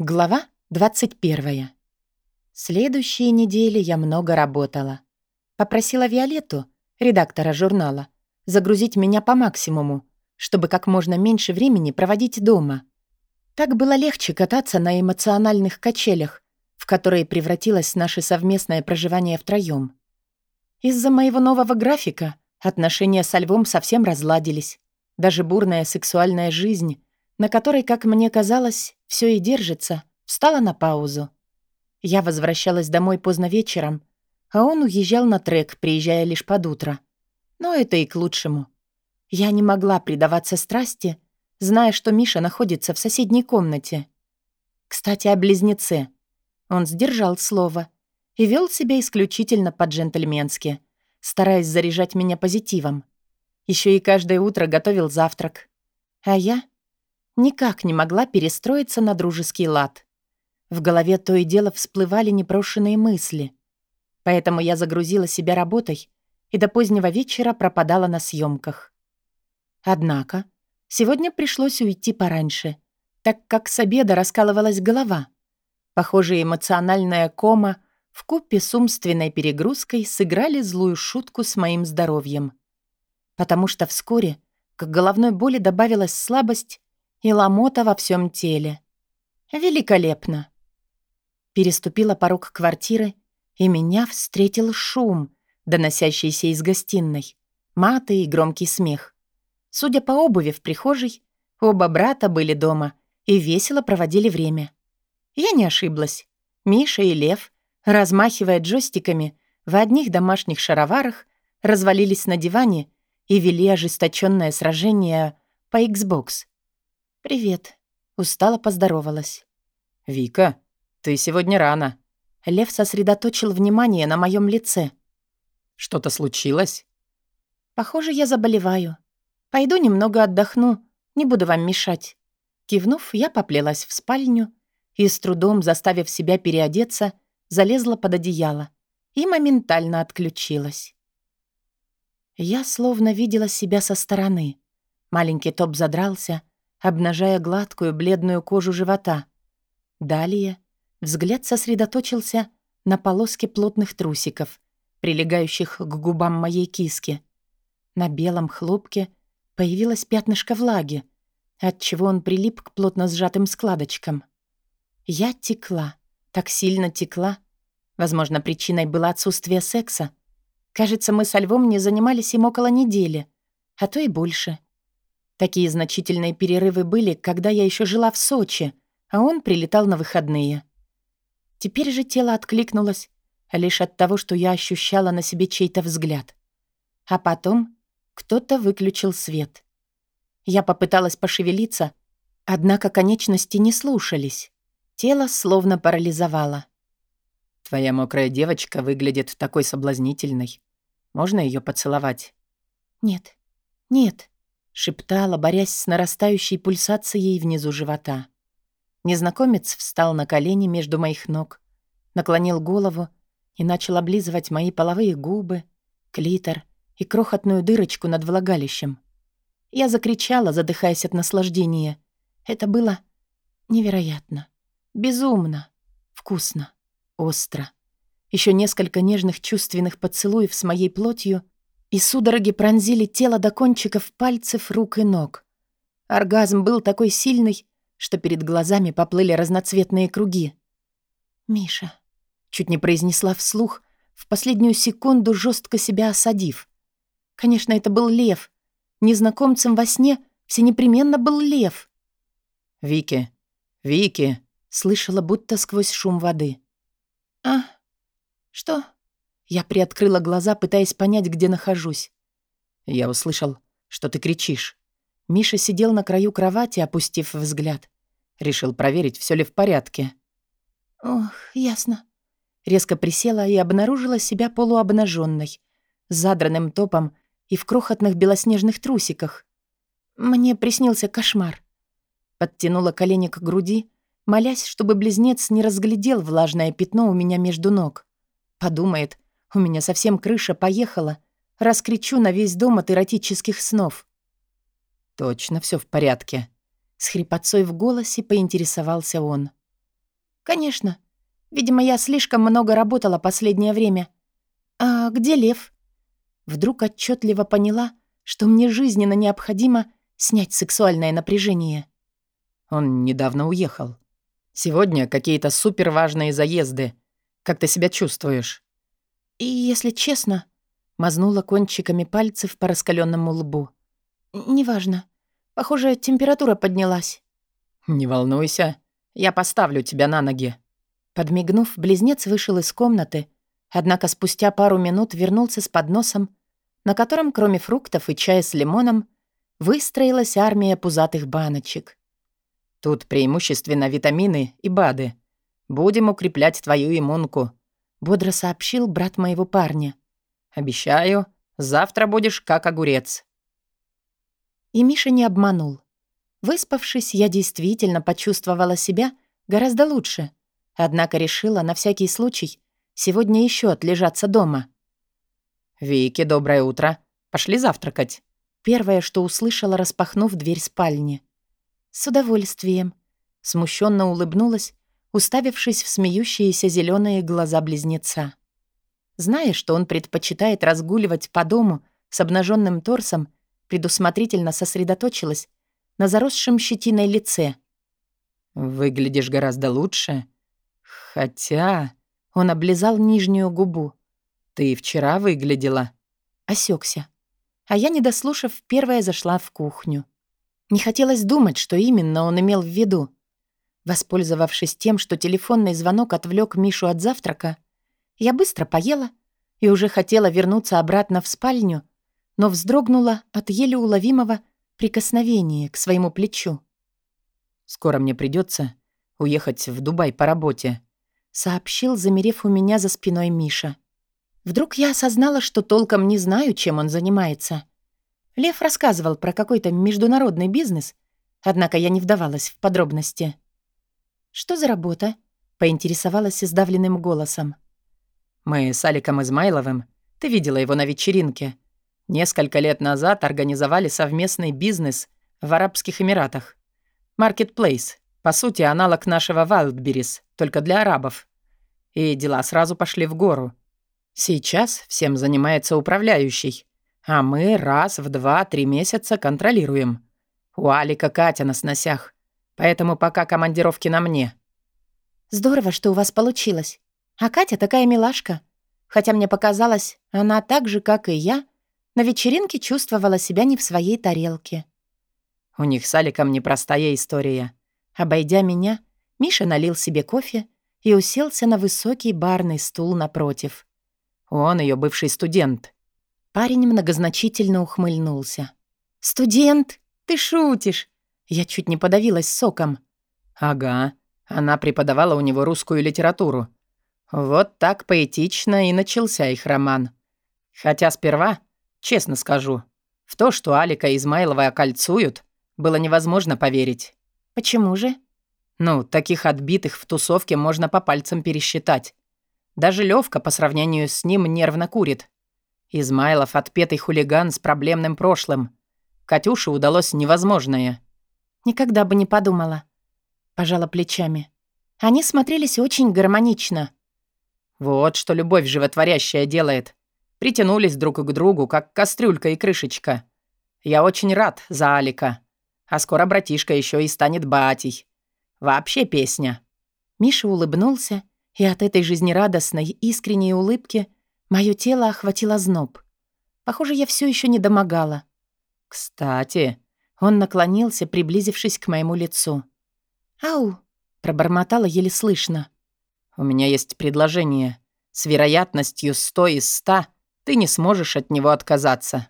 Глава 21. Следующие недели я много работала. Попросила Виолетту, редактора журнала, загрузить меня по максимуму, чтобы как можно меньше времени проводить дома. Так было легче кататься на эмоциональных качелях, в которые превратилось наше совместное проживание втроём. Из-за моего нового графика отношения со Львом совсем разладились. Даже бурная сексуальная жизнь на которой, как мне казалось, все и держится, встала на паузу. Я возвращалась домой поздно вечером, а он уезжал на трек, приезжая лишь под утро. Но это и к лучшему. Я не могла предаваться страсти, зная, что Миша находится в соседней комнате. Кстати, о близнеце. Он сдержал слово и вел себя исключительно по-джентльменски, стараясь заряжать меня позитивом. Еще и каждое утро готовил завтрак. А я никак не могла перестроиться на дружеский лад. В голове то и дело всплывали непрошенные мысли. Поэтому я загрузила себя работой и до позднего вечера пропадала на съемках. Однако сегодня пришлось уйти пораньше, так как с обеда раскалывалась голова. Похоже, эмоциональная кома в купе с умственной перегрузкой сыграли злую шутку с моим здоровьем. Потому что вскоре к головной боли добавилась слабость и ломота во всем теле. Великолепно. Переступила порог квартиры, и меня встретил шум, доносящийся из гостиной, маты и громкий смех. Судя по обуви в прихожей, оба брата были дома и весело проводили время. Я не ошиблась. Миша и Лев, размахивая джойстиками, в одних домашних шароварах развалились на диване и вели ожесточенное сражение по Xbox. «Привет». Устало поздоровалась. «Вика, ты сегодня рано». Лев сосредоточил внимание на моем лице. «Что-то случилось?» «Похоже, я заболеваю. Пойду немного отдохну, не буду вам мешать». Кивнув, я поплелась в спальню и, с трудом заставив себя переодеться, залезла под одеяло и моментально отключилась. Я словно видела себя со стороны. Маленький топ задрался — обнажая гладкую бледную кожу живота. Далее взгляд сосредоточился на полоске плотных трусиков, прилегающих к губам моей киски. На белом хлопке появилось пятнышко влаги, отчего он прилип к плотно сжатым складочкам. Я текла, так сильно текла. Возможно, причиной было отсутствие секса. Кажется, мы со Львом не занимались им около недели, а то и больше. Такие значительные перерывы были, когда я еще жила в Сочи, а он прилетал на выходные. Теперь же тело откликнулось лишь от того, что я ощущала на себе чей-то взгляд. А потом кто-то выключил свет. Я попыталась пошевелиться, однако конечности не слушались. Тело словно парализовало. «Твоя мокрая девочка выглядит такой соблазнительной. Можно ее поцеловать?» «Нет, нет», шептала, борясь с нарастающей пульсацией внизу живота. Незнакомец встал на колени между моих ног, наклонил голову и начал облизывать мои половые губы, клитор и крохотную дырочку над влагалищем. Я закричала, задыхаясь от наслаждения. Это было невероятно, безумно, вкусно, остро. Еще несколько нежных чувственных поцелуев с моей плотью — и судороги пронзили тело до кончиков пальцев рук и ног. Оргазм был такой сильный, что перед глазами поплыли разноцветные круги. «Миша», — чуть не произнесла вслух, в последнюю секунду жестко себя осадив. Конечно, это был лев. Незнакомцем во сне все непременно был лев. «Вики, Вики», — слышала будто сквозь шум воды. «А? Что?» Я приоткрыла глаза, пытаясь понять, где нахожусь. «Я услышал, что ты кричишь». Миша сидел на краю кровати, опустив взгляд. Решил проверить, все ли в порядке. «Ох, ясно». Резко присела и обнаружила себя полуобнаженной, с задранным топом и в крохотных белоснежных трусиках. Мне приснился кошмар. Подтянула колени к груди, молясь, чтобы близнец не разглядел влажное пятно у меня между ног. Подумает, у меня совсем крыша поехала. Раскричу на весь дом от эротических снов. Точно все в порядке. С хрипотцой в голосе поинтересовался он. «Конечно. Видимо, я слишком много работала последнее время. А где Лев?» Вдруг отчетливо поняла, что мне жизненно необходимо снять сексуальное напряжение. Он недавно уехал. Сегодня какие-то суперважные заезды. Как ты себя чувствуешь? И, если честно, мазнула кончиками пальцев по раскаленному лбу. Неважно. Похоже, температура поднялась. Не волнуйся, я поставлю тебя на ноги. Подмигнув, близнец вышел из комнаты, однако спустя пару минут вернулся с подносом, на котором, кроме фруктов и чая с лимоном, выстроилась армия пузатых баночек. Тут преимущественно витамины и БАДы. Будем укреплять твою иммунку», — бодро сообщил брат моего парня. «Обещаю, завтра будешь как огурец». И Миша не обманул. Выспавшись, я действительно почувствовала себя гораздо лучше, однако решила на всякий случай сегодня еще отлежаться дома. «Вики, доброе утро. Пошли завтракать». Первое, что услышала, распахнув дверь спальни. «С удовольствием». Смущенно улыбнулась, уставившись в смеющиеся зеленые глаза близнеца. Зная, что он предпочитает разгуливать по дому с обнаженным торсом, предусмотрительно сосредоточилась на заросшем щетиной лице. «Выглядишь гораздо лучше. Хотя...» Он облизал нижнюю губу. «Ты вчера выглядела...» Осекся. А я, не дослушав, первая зашла в кухню. Не хотелось думать, что именно он имел в виду. Воспользовавшись тем, что телефонный звонок отвлек Мишу от завтрака, я быстро поела и уже хотела вернуться обратно в спальню, но вздрогнула от еле уловимого прикосновения к своему плечу. «Скоро мне придется уехать в Дубай по работе», сообщил, замерев у меня за спиной Миша. Вдруг я осознала, что толком не знаю, чем он занимается — Лев рассказывал про какой-то международный бизнес, однако я не вдавалась в подробности. «Что за работа?» — поинтересовалась издавленным голосом. «Мы с Аликом Измайловым, ты видела его на вечеринке, несколько лет назад организовали совместный бизнес в Арабских Эмиратах. Marketplace, по сути, аналог нашего Wildberries, только для арабов. И дела сразу пошли в гору. Сейчас всем занимается управляющий, а мы раз в два-три месяца контролируем. У Алика Катя на сносях, поэтому пока командировки на мне». «Здорово, что у вас получилось. А Катя такая милашка. Хотя мне показалось, она так же, как и я, на вечеринке чувствовала себя не в своей тарелке». У них с Аликом непростая история. Обойдя меня, Миша налил себе кофе и уселся на высокий барный стул напротив. Он ее бывший студент. Парень многозначительно ухмыльнулся. «Студент? Ты шутишь?» Я чуть не подавилась соком. «Ага. Она преподавала у него русскую литературу. Вот так поэтично и начался их роман. Хотя сперва, честно скажу, в то, что Алика Измайлова окольцуют, было невозможно поверить. Почему же? Ну, таких отбитых в тусовке можно по пальцам пересчитать. Даже Левка по сравнению с ним нервно курит. Измайлов — отпетый хулиган с проблемным прошлым. Катюше удалось невозможное. Никогда бы не подумала. Пожала плечами. Они смотрелись очень гармонично. Вот что любовь животворящая делает. Притянулись друг к другу, как кастрюлька и крышечка. Я очень рад за Алика. А скоро братишка еще и станет батей. Вообще песня. Миша улыбнулся, и от этой жизнерадостной, искренней улыбки Моё тело охватило зноб. Похоже, я все еще не домогала. «Кстати...» Он наклонился, приблизившись к моему лицу. «Ау!» — пробормотала еле слышно. «У меня есть предложение. С вероятностью сто из ста ты не сможешь от него отказаться».